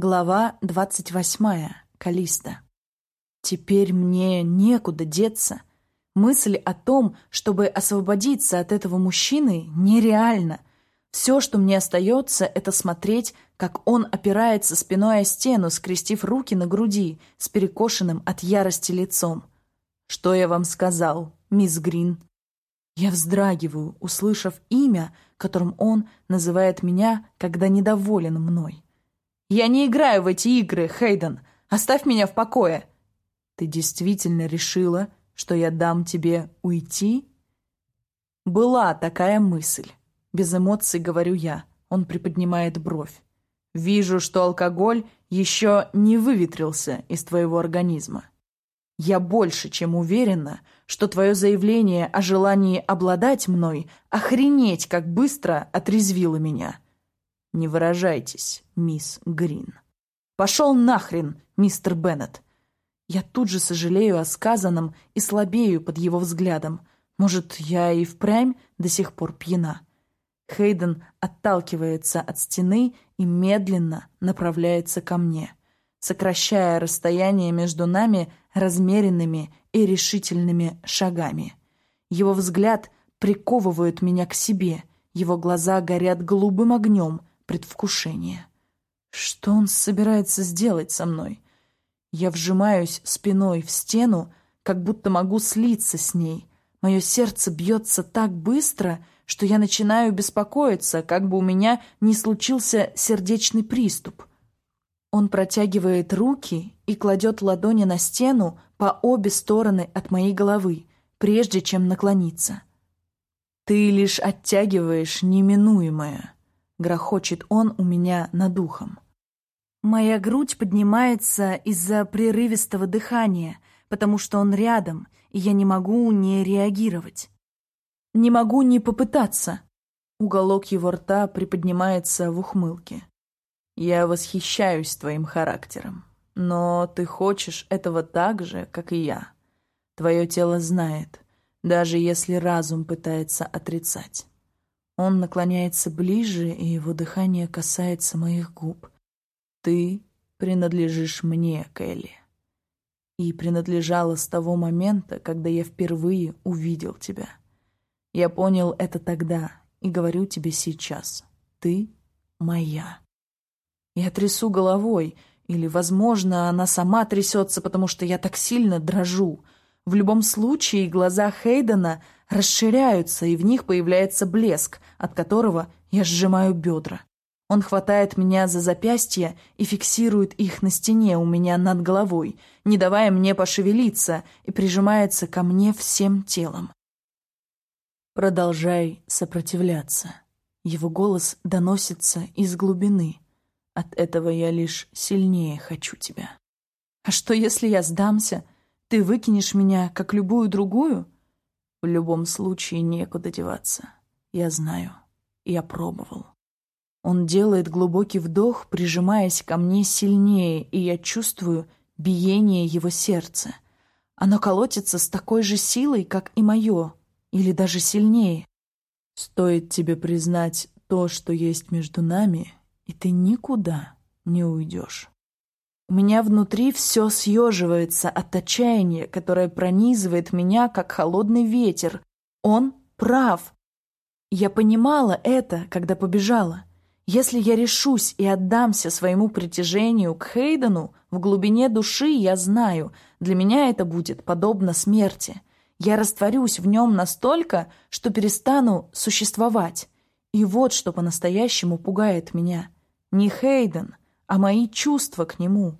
Глава двадцать восьмая. Калиста. Теперь мне некуда деться. Мысль о том, чтобы освободиться от этого мужчины, нереальна. Все, что мне остается, это смотреть, как он опирается спиной о стену, скрестив руки на груди, с перекошенным от ярости лицом. «Что я вам сказал, мисс Грин?» Я вздрагиваю, услышав имя, которым он называет меня, когда недоволен мной. «Я не играю в эти игры, Хейден. Оставь меня в покое!» «Ты действительно решила, что я дам тебе уйти?» «Была такая мысль. Без эмоций говорю я. Он приподнимает бровь. «Вижу, что алкоголь еще не выветрился из твоего организма. Я больше чем уверена, что твое заявление о желании обладать мной охренеть как быстро отрезвило меня. Не выражайтесь, мисс Грин. Пошел нахрен, мистер Беннет. Я тут же сожалею о сказанном и слабею под его взглядом. Может, я и впрямь до сих пор пьяна. Хейден отталкивается от стены и медленно направляется ко мне, сокращая расстояние между нами размеренными и решительными шагами. Его взгляд приковывает меня к себе, его глаза горят голубым огнем предвкушения. Что он собирается сделать со мной? Я вжимаюсь спиной в стену, как будто могу слиться с ней. Мое сердце бьется так быстро, что я начинаю беспокоиться, как бы у меня не случился сердечный приступ. Он протягивает руки и кладет ладони на стену по обе стороны от моей головы, прежде чем наклониться. «Ты лишь оттягиваешь неминуемое», — грохочет он у меня над духом. Моя грудь поднимается из-за прерывистого дыхания, потому что он рядом, и я не могу не реагировать. Не могу не попытаться. Уголок его рта приподнимается в ухмылке. Я восхищаюсь твоим характером, но ты хочешь этого так же, как и я. Твое тело знает, даже если разум пытается отрицать. Он наклоняется ближе, и его дыхание касается моих губ. Ты принадлежишь мне, Келли. И принадлежала с того момента, когда я впервые увидел тебя. Я понял это тогда и говорю тебе сейчас. Ты моя. Я трясу головой, или, возможно, она сама трясется, потому что я так сильно дрожу. В любом случае, глаза Хейдена расширяются, и в них появляется блеск, от которого я сжимаю бедра. Он хватает меня за запястья и фиксирует их на стене у меня над головой, не давая мне пошевелиться, и прижимается ко мне всем телом. Продолжай сопротивляться. Его голос доносится из глубины. От этого я лишь сильнее хочу тебя. А что, если я сдамся? Ты выкинешь меня, как любую другую? В любом случае некуда деваться. Я знаю. Я пробовал. Он делает глубокий вдох, прижимаясь ко мне сильнее, и я чувствую биение его сердца. Оно колотится с такой же силой, как и мое, или даже сильнее. Стоит тебе признать то, что есть между нами, и ты никуда не уйдешь. У меня внутри все съеживается от отчаяния, которое пронизывает меня, как холодный ветер. Он прав. Я понимала это, когда побежала. Если я решусь и отдамся своему притяжению к Хейдену, в глубине души я знаю, для меня это будет подобно смерти. Я растворюсь в нем настолько, что перестану существовать. И вот что по-настоящему пугает меня. Не Хейден, а мои чувства к нему.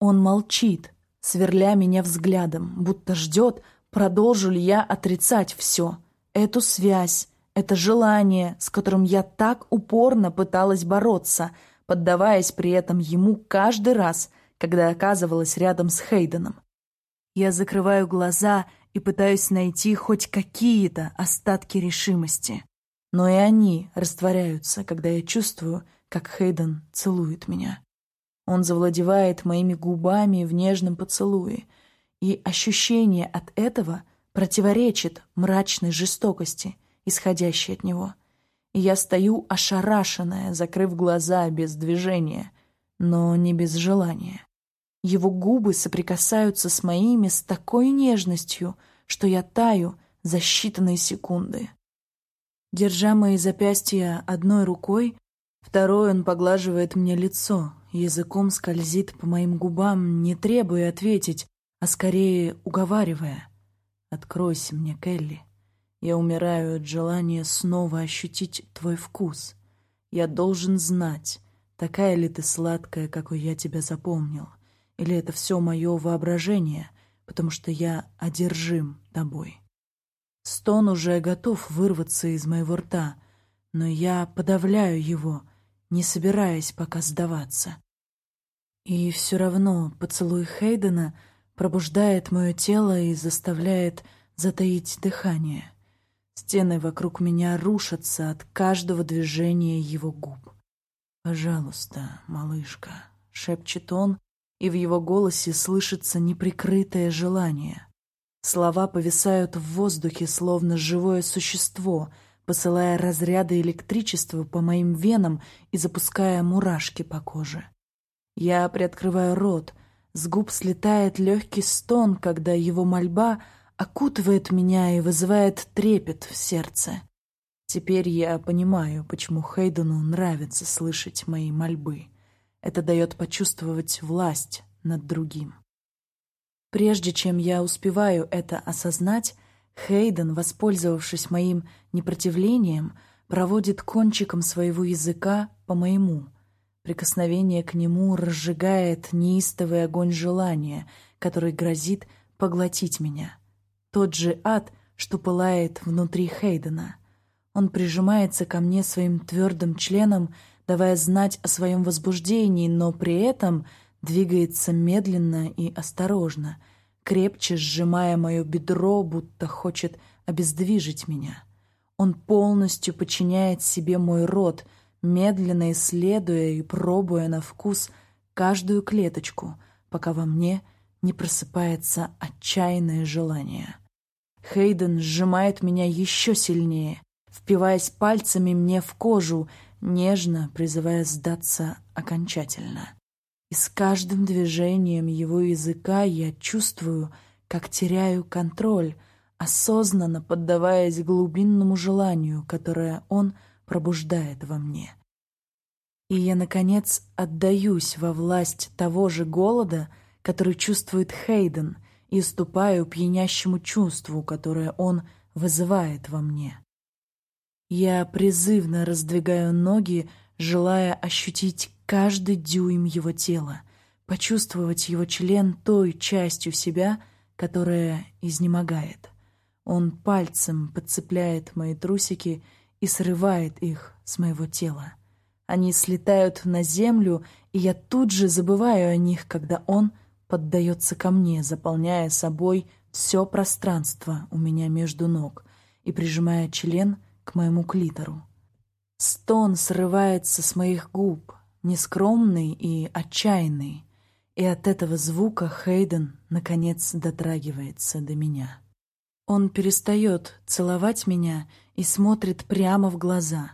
Он молчит, сверля меня взглядом, будто ждет, продолжу ли я отрицать все. Эту связь, это желание, с которым я так упорно пыталась бороться, поддаваясь при этом ему каждый раз, когда оказывалась рядом с Хейденом. Я закрываю глаза и пытаюсь найти хоть какие-то остатки решимости. Но и они растворяются, когда я чувствую, как Хейден целует меня. Он завладевает моими губами в нежном поцелуе, и ощущение от этого противоречит мрачной жестокости, исходящей от него. И я стою ошарашенная, закрыв глаза без движения. но не без желания. Его губы соприкасаются с моими с такой нежностью, что я таю за считанные секунды. Держа мои запястья одной рукой, второй он поглаживает мне лицо, языком скользит по моим губам, не требуя ответить, а скорее уговаривая. «Откройся мне, Келли. Я умираю от желания снова ощутить твой вкус. Я должен знать, такая ли ты сладкая, какой я тебя запомнил, или это все мое воображение, потому что я одержим тобой». Стон уже готов вырваться из моего рта, но я подавляю его, не собираясь пока сдаваться. И все равно поцелуй Хейдена пробуждает мое тело и заставляет затаить дыхание. Стены вокруг меня рушатся от каждого движения его губ. «Пожалуйста, малышка», — шепчет он, и в его голосе слышится неприкрытое желание. Слова повисают в воздухе, словно живое существо, посылая разряды электричества по моим венам и запуская мурашки по коже. Я приоткрываю рот, с губ слетает легкий стон, когда его мольба окутывает меня и вызывает трепет в сердце. Теперь я понимаю, почему Хейдену нравится слышать мои мольбы. Это дает почувствовать власть над другим. Прежде чем я успеваю это осознать, Хейден, воспользовавшись моим непротивлением, проводит кончиком своего языка по моему. Прикосновение к нему разжигает неистовый огонь желания, который грозит поглотить меня. Тот же ад, что пылает внутри Хейдена. Он прижимается ко мне своим твердым членом, давая знать о своем возбуждении, но при этом — двигается медленно и осторожно, крепче сжимая мое бедро, будто хочет обездвижить меня. Он полностью подчиняет себе мой рот, медленно исследуя и пробуя на вкус каждую клеточку, пока во мне не просыпается отчаянное желание. Хейден сжимает меня еще сильнее, впиваясь пальцами мне в кожу, нежно призывая сдаться окончательно. И с каждым движением его языка я чувствую, как теряю контроль, осознанно поддаваясь глубинному желанию, которое он пробуждает во мне. И я, наконец, отдаюсь во власть того же голода, который чувствует Хейден, и уступаю пьянящему чувству, которое он вызывает во мне. Я призывно раздвигаю ноги, желая ощутить каждый дюйм его тела, почувствовать его член той частью себя, которая изнемогает. Он пальцем подцепляет мои трусики и срывает их с моего тела. Они слетают на землю, и я тут же забываю о них, когда он поддается ко мне, заполняя собой все пространство у меня между ног и прижимая член к моему клитору. Стон срывается с моих губ, нескромный и отчаянный, и от этого звука Хейден, наконец, дотрагивается до меня. Он перестает целовать меня и смотрит прямо в глаза.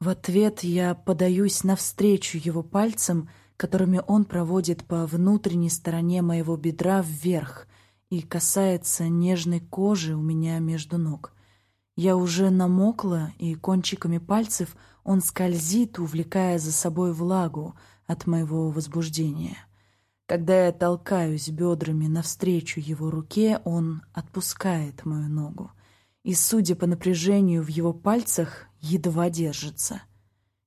В ответ я подаюсь навстречу его пальцам, которыми он проводит по внутренней стороне моего бедра вверх и касается нежной кожи у меня между ног. Я уже намокла, и кончиками пальцев он скользит, увлекая за собой влагу от моего возбуждения. Когда я толкаюсь бедрами навстречу его руке, он отпускает мою ногу. И, судя по напряжению в его пальцах, едва держится.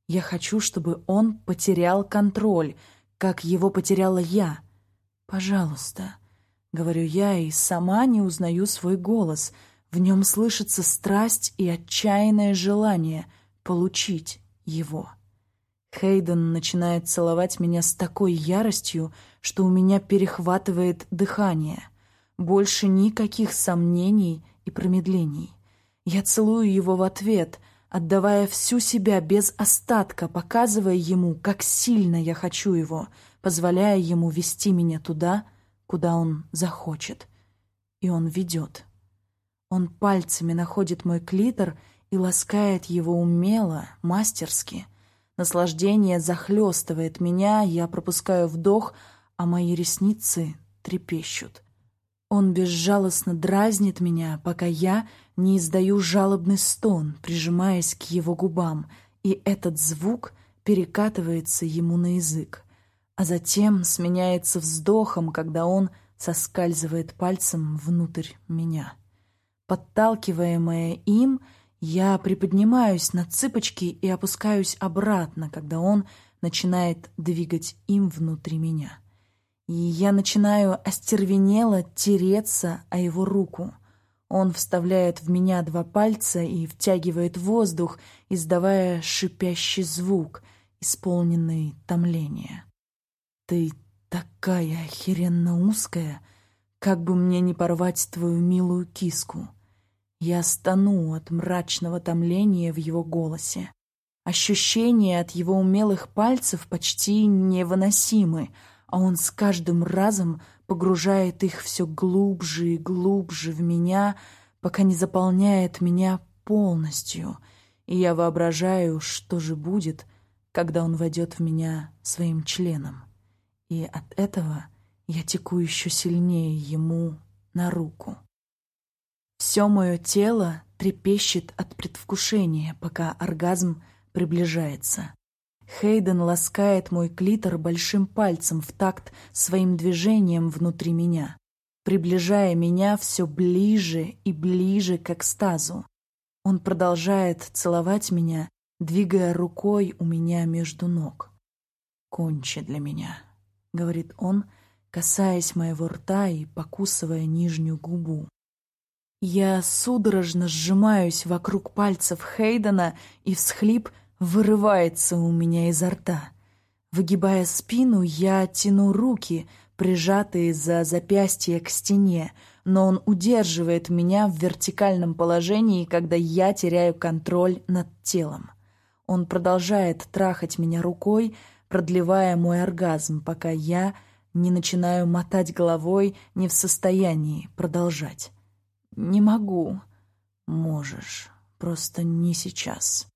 Я хочу, чтобы он потерял контроль, как его потеряла я. «Пожалуйста», — говорю я, и сама не узнаю свой голос — в нем слышится страсть и отчаянное желание получить его. Хейден начинает целовать меня с такой яростью, что у меня перехватывает дыхание. Больше никаких сомнений и промедлений. Я целую его в ответ, отдавая всю себя без остатка, показывая ему, как сильно я хочу его, позволяя ему вести меня туда, куда он захочет. И он ведет. Он пальцами находит мой клитор и ласкает его умело, мастерски. Наслаждение захлестывает меня, я пропускаю вдох, а мои ресницы трепещут. Он безжалостно дразнит меня, пока я не издаю жалобный стон, прижимаясь к его губам, и этот звук перекатывается ему на язык, а затем сменяется вздохом, когда он соскальзывает пальцем внутрь меня. Подталкиваемая им, я приподнимаюсь на цыпочки и опускаюсь обратно, когда он начинает двигать им внутри меня. И я начинаю остервенело тереться о его руку. Он вставляет в меня два пальца и втягивает воздух, издавая шипящий звук, исполненный томления. «Ты такая охеренно узкая, как бы мне не порвать твою милую киску!» Я стану от мрачного томления в его голосе. Ощущения от его умелых пальцев почти невыносимы, а он с каждым разом погружает их все глубже и глубже в меня, пока не заполняет меня полностью, и я воображаю, что же будет, когда он войдет в меня своим членом. И от этого я теку еще сильнее ему на руку. Все мое тело трепещет от предвкушения, пока оргазм приближается. Хейден ласкает мой клитор большим пальцем в такт своим движением внутри меня, приближая меня все ближе и ближе к экстазу. Он продолжает целовать меня, двигая рукой у меня между ног. «Кончи для меня», — говорит он, касаясь моего рта и покусывая нижнюю губу. Я судорожно сжимаюсь вокруг пальцев Хейдена, и всхлип вырывается у меня изо рта. Выгибая спину, я тяну руки, прижатые за запястье к стене, но он удерживает меня в вертикальном положении, когда я теряю контроль над телом. Он продолжает трахать меня рукой, продлевая мой оргазм, пока я не начинаю мотать головой, не в состоянии продолжать. «Не могу». «Можешь, просто не сейчас».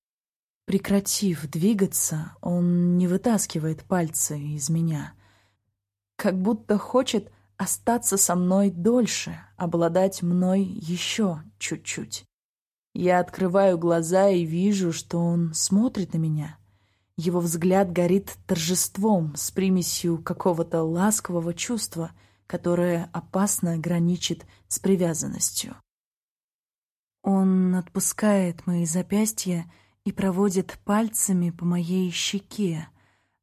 Прекратив двигаться, он не вытаскивает пальцы из меня. Как будто хочет остаться со мной дольше, обладать мной еще чуть-чуть. Я открываю глаза и вижу, что он смотрит на меня. Его взгляд горит торжеством с примесью какого-то ласкового чувства — которое опасно граничит с привязанностью. Он отпускает мои запястья и проводит пальцами по моей щеке,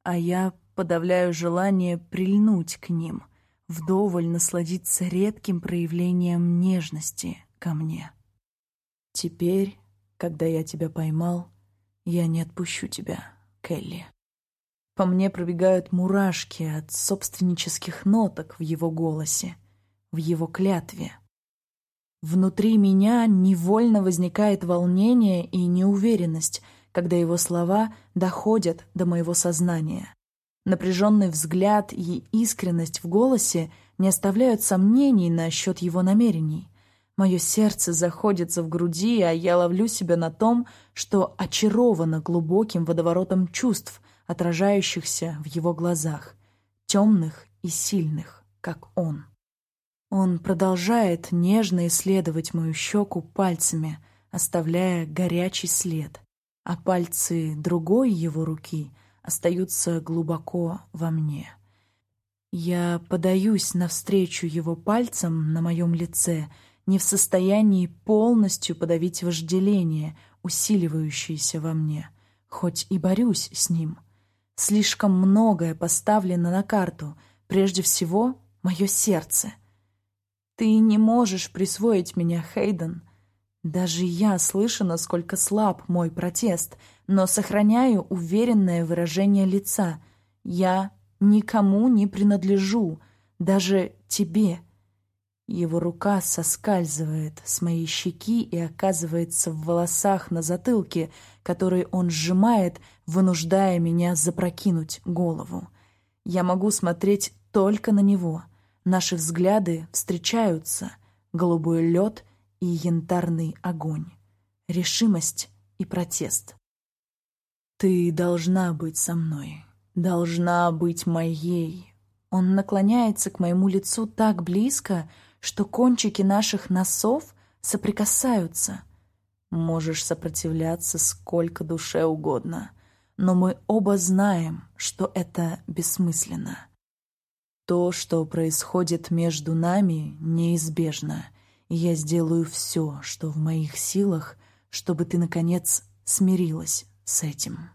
а я подавляю желание прильнуть к ним, вдоволь насладиться редким проявлением нежности ко мне. Теперь, когда я тебя поймал, я не отпущу тебя, Келли. По мне пробегают мурашки от собственнических ноток в его голосе, в его клятве. Внутри меня невольно возникает волнение и неуверенность, когда его слова доходят до моего сознания. Напряженный взгляд и искренность в голосе не оставляют сомнений насчет его намерений. Мое сердце заходится в груди, а я ловлю себя на том, что очарована глубоким водоворотом чувств, отражающихся в его глазах, темных и сильных, как он. Он продолжает нежно исследовать мою щеку пальцами, оставляя горячий след, а пальцы другой его руки остаются глубоко во мне. Я подаюсь навстречу его пальцам на моем лице, не в состоянии полностью подавить вожделение, усиливающееся во мне, хоть и борюсь с ним — Слишком многое поставлено на карту, прежде всего мое сердце. Ты не можешь присвоить меня, Хейден. Даже я слышу, насколько слаб мой протест, но сохраняю уверенное выражение лица. Я никому не принадлежу, даже тебе. Его рука соскальзывает с моей щеки и оказывается в волосах на затылке, которые он сжимает, вынуждая меня запрокинуть голову. Я могу смотреть только на него. Наши взгляды встречаются. Голубой лед и янтарный огонь. Решимость и протест. Ты должна быть со мной, должна быть моей. Он наклоняется к моему лицу так близко, что кончики наших носов соприкасаются. Можешь сопротивляться сколько душе угодно, но мы оба знаем, что это бессмысленно. То, что происходит между нами, неизбежно, и я сделаю все, что в моих силах, чтобы ты, наконец, смирилась с этим.